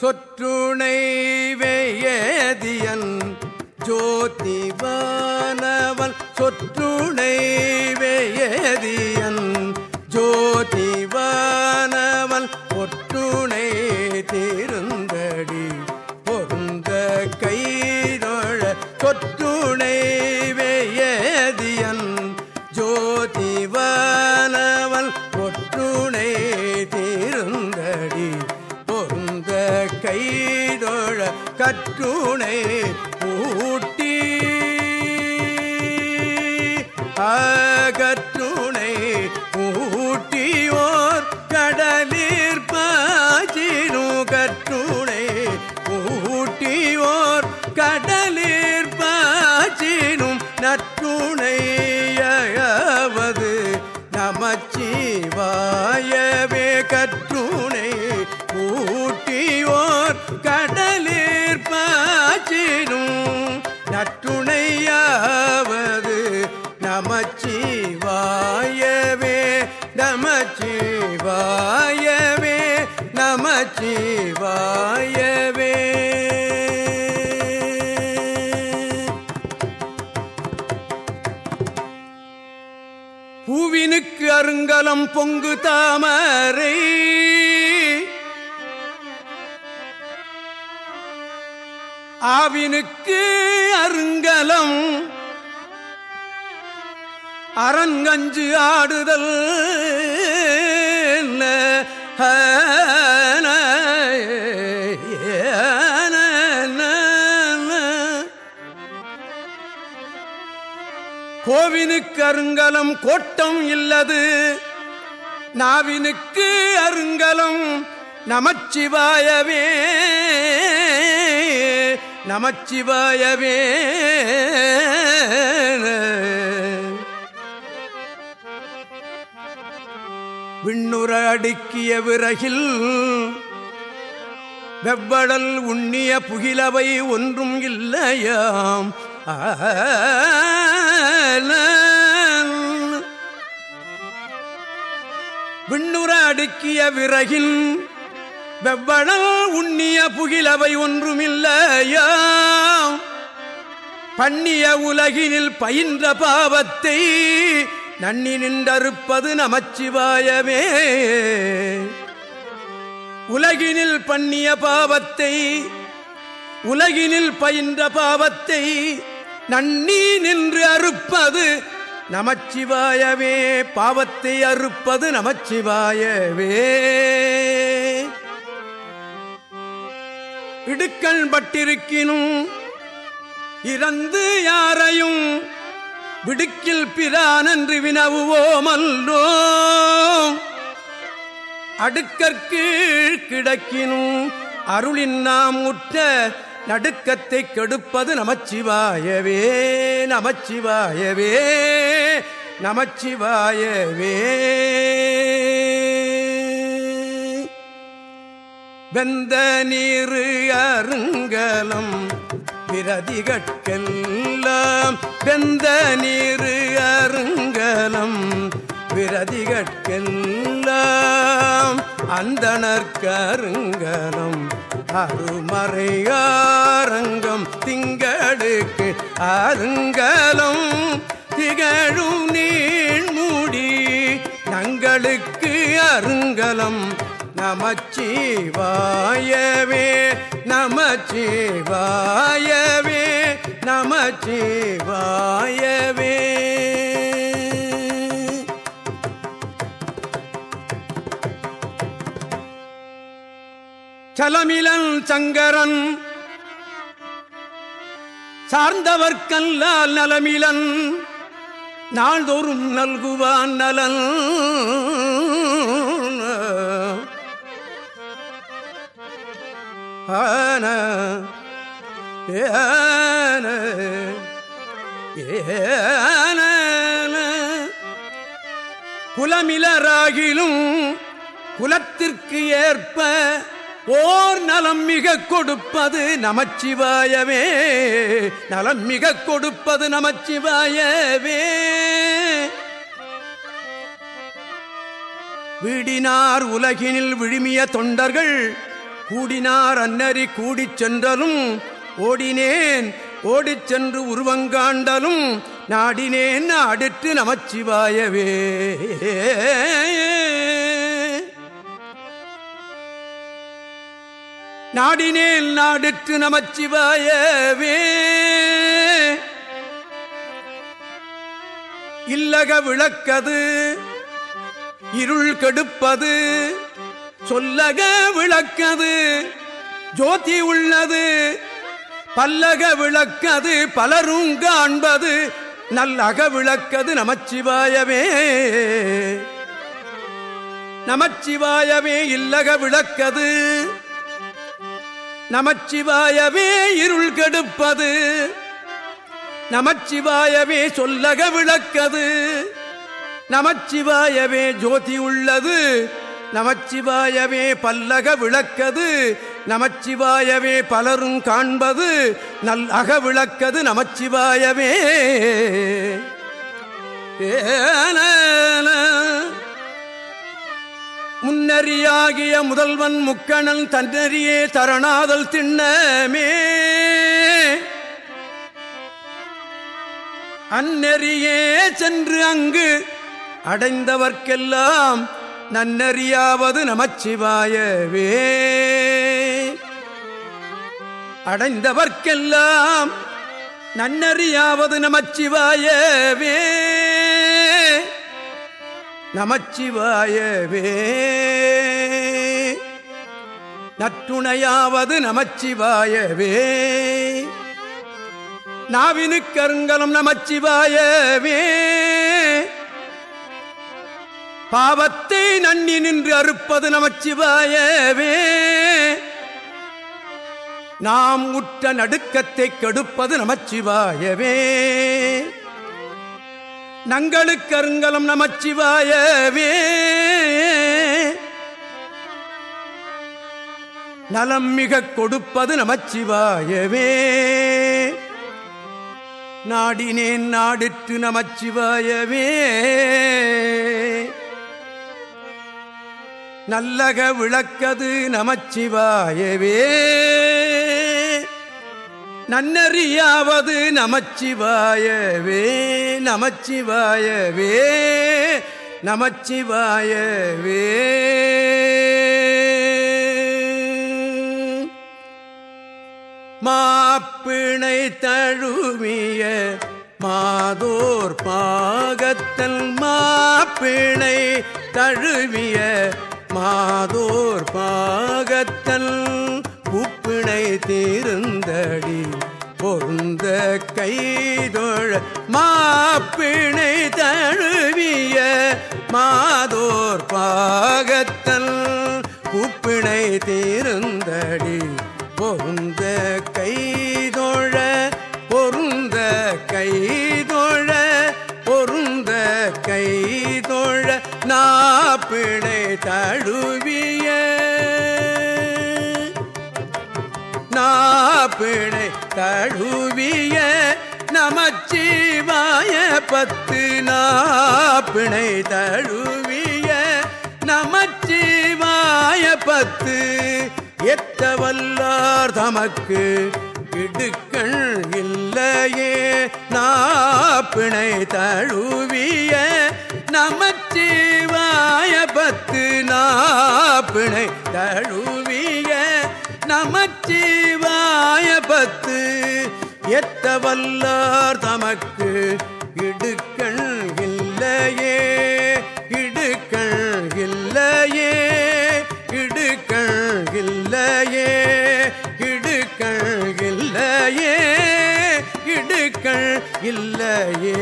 சொற்றுணை வேயதியன் ஜோதிவானவன். சொற்றுணை வேயதியன் ஜோதிவானவன். ஒற்றுணை அகற்றுணை நமச்சிவாயவே நமச்சிவாயவே பூவினுக்கு அருங்கலம் பொங்கு தாமரை. ஆவினுக்கு அருங்கலம் அரங்கஞ்சு ஆடுதல். கோவினுக்கு அருங்கலம் கோட்டம் இல்லது நாவினுக்கு அருங்கலம் நமச்சிவாயவே நமச்சிவாயவே. விண்ணுற அடுக்கிய விறகில் வெவ்வடல் உண்ணிய புகிலவை ஒன்றும் இல்லையாம். விண்ணுற அடுக்கிய விறகின் வெவ்வடல் உண்ணிய புகிலவை ஒன்றுமில்லையாம் பண்ணிய உலகினில் பயின்ற பாவத்தை நன்னி நின்றறுப்பது நமச்சிவாயவே உலகினில் பண்ணிய பாவத்தை உலகினில் பயின்ற பாவத்தை நன்னி நின்று அறுப்பது நமச்சிவாயவே பாவத்தை அறுப்பது நமச்சிவாயவே. இடுக்கண் பட்டிருக்கினும் இறந்து யாரையும் விடுக்கில் பிரான் என்று வினவுவோமல்லோம் அடுக்கற்கு கிடக்கினும் அருளின் நாம் உற்ற நடுக்கத்தை கெடுப்பது நமச்சிவாயவே நமச்சிவாயவே நமச்சிவாயவே. வெந்த நீரு அருங்கலம் பிரதிகட்கெல்லாம் வெந்த நீரு அருங்கலம். பிரதிகட்கெல்லாம் அந்தனர்கருங்கலம் அருமறையாரங்கம் திங்கடுக்கு அருங்கலம். திகழும் நீண்மூடி தங்களுக்கு அருங்கலம். நமச்சிவாயவே நமச்சிவாயவே நமச்சிவாயவே. சலமிலன் சங்கரன் சார்ந்தவர்க்கல்லால் நலமிலன் நாள்தோறும் நல்குவான் நலன். ஆன ஏன ஏன குலமிலராகிலும் குலத்திற்கு ஏற்ப ஓர் நலம் மிக கொடுப்பது நமச்சிவாயவே. நலம் மிக கொடுப்பது நமச்சிவாயவே. வீடினார் உலகினில் விழுமிய தொண்டர்கள் கூடினார் அன்னறி கூடிச் சென்றலும் ஓடினேன் ஓடிச் சென்று உருவங்காண்டலும் நாடினேன் அடுத்து நமச்சிவாயவே. நாடினேல் நாடுற்று நமச்சிவாயவே. இல்லக விளக்கது இருள் கெடுப்பது சொல்லக விளக்கது ஜோதி உள்ளது. பல்லக விளக்கது பலரும் காண்பது நல்லக விளக்கது நமச்சிவாயவே நமச்சிவாயமே இல்லக விளக்கது. நமச்சிவாயமே இருள் கெடுப்பது. நமச்சிவாயமே சொல்லக விளக்கது. நமச்சிவாயவே ஜோதி உள்ளது. நமச்சிவாயவே பல்லக விளக்கது நமச்சிவாயவே பலரும் காண்பது நல் அக விளக்கது நமச்சிவாயவே. முன்னறியாகிய முதல்வன் முக்கணன் தன்னறியே தரணாதல் திண்ணமே. அந்நெறியே சென்று அங்கு அடைந்தவர்க்கெல்லாம் நன்னறியாவது நமச்சிவாயவே. அடைந்தவர்க்கெல்லாம் நன்னறியாவது நமச்சிவாயவே. நமச்சிவாயவே. நற்றுணையாவது நமச்சிவாயவே. நாவினு கருங்கலம் நமச்சிவாயவே. பாவத்தை நன்னி நின்று அறுப்பது நமச்சிவாயவே. நாம் உற்ற நடுக்கத்தை கெடுப்பது நமச்சிவாயவே. நங்களுக்கு அருங்கலம் நமச்சிவாயவே. நலம் மிக கொடுப்பது நமச்சிவாயவே. நாடினேன் நாடிற்று நமச்சிவாயவே. நல்லக விளக்கது நமச்சிவாயவே. நன்னறியாவது நமச்சிவாயவே நமச்சிவாயவே நமச்சிவாயவே. மாப்பிணை தழுமிய மாதோர் பாகத்தல் மாப்பிணை தழுவிய மாதோர் பாகத்தல் உப்பிணை தீர்ந்தடி பொருந்த கைதொழ மாப்பிணை தழுவிய மாதோர் பாகத்தல் உப்பிணை தீர்ந்தடி பொருந்த கைதொழ பொருந்த கை கைதொழ நாப்பிணை தழுவிய. நாப்பிழை தழுவிய. நமச்சிவாய பத்து நாப்பிணை தழுவிய. நமச்சிவாய பத்து. எத்த வல்லார் தமக்கு இடுக்கள் இல்லையே. நாப்பிணை தழுவிய. நம நமச்சிவாய பத்து நாப்பிணை தழுவிய நமச்சிவாய பத்து. எத்த வல்லார் தமக்கு இடுக்கள் இல்லையே இடுக்கள் இல்லையே இடுக்கள் இல்லையே இடுக்கள் இல்லையே இடுக்கள் இல்லையே.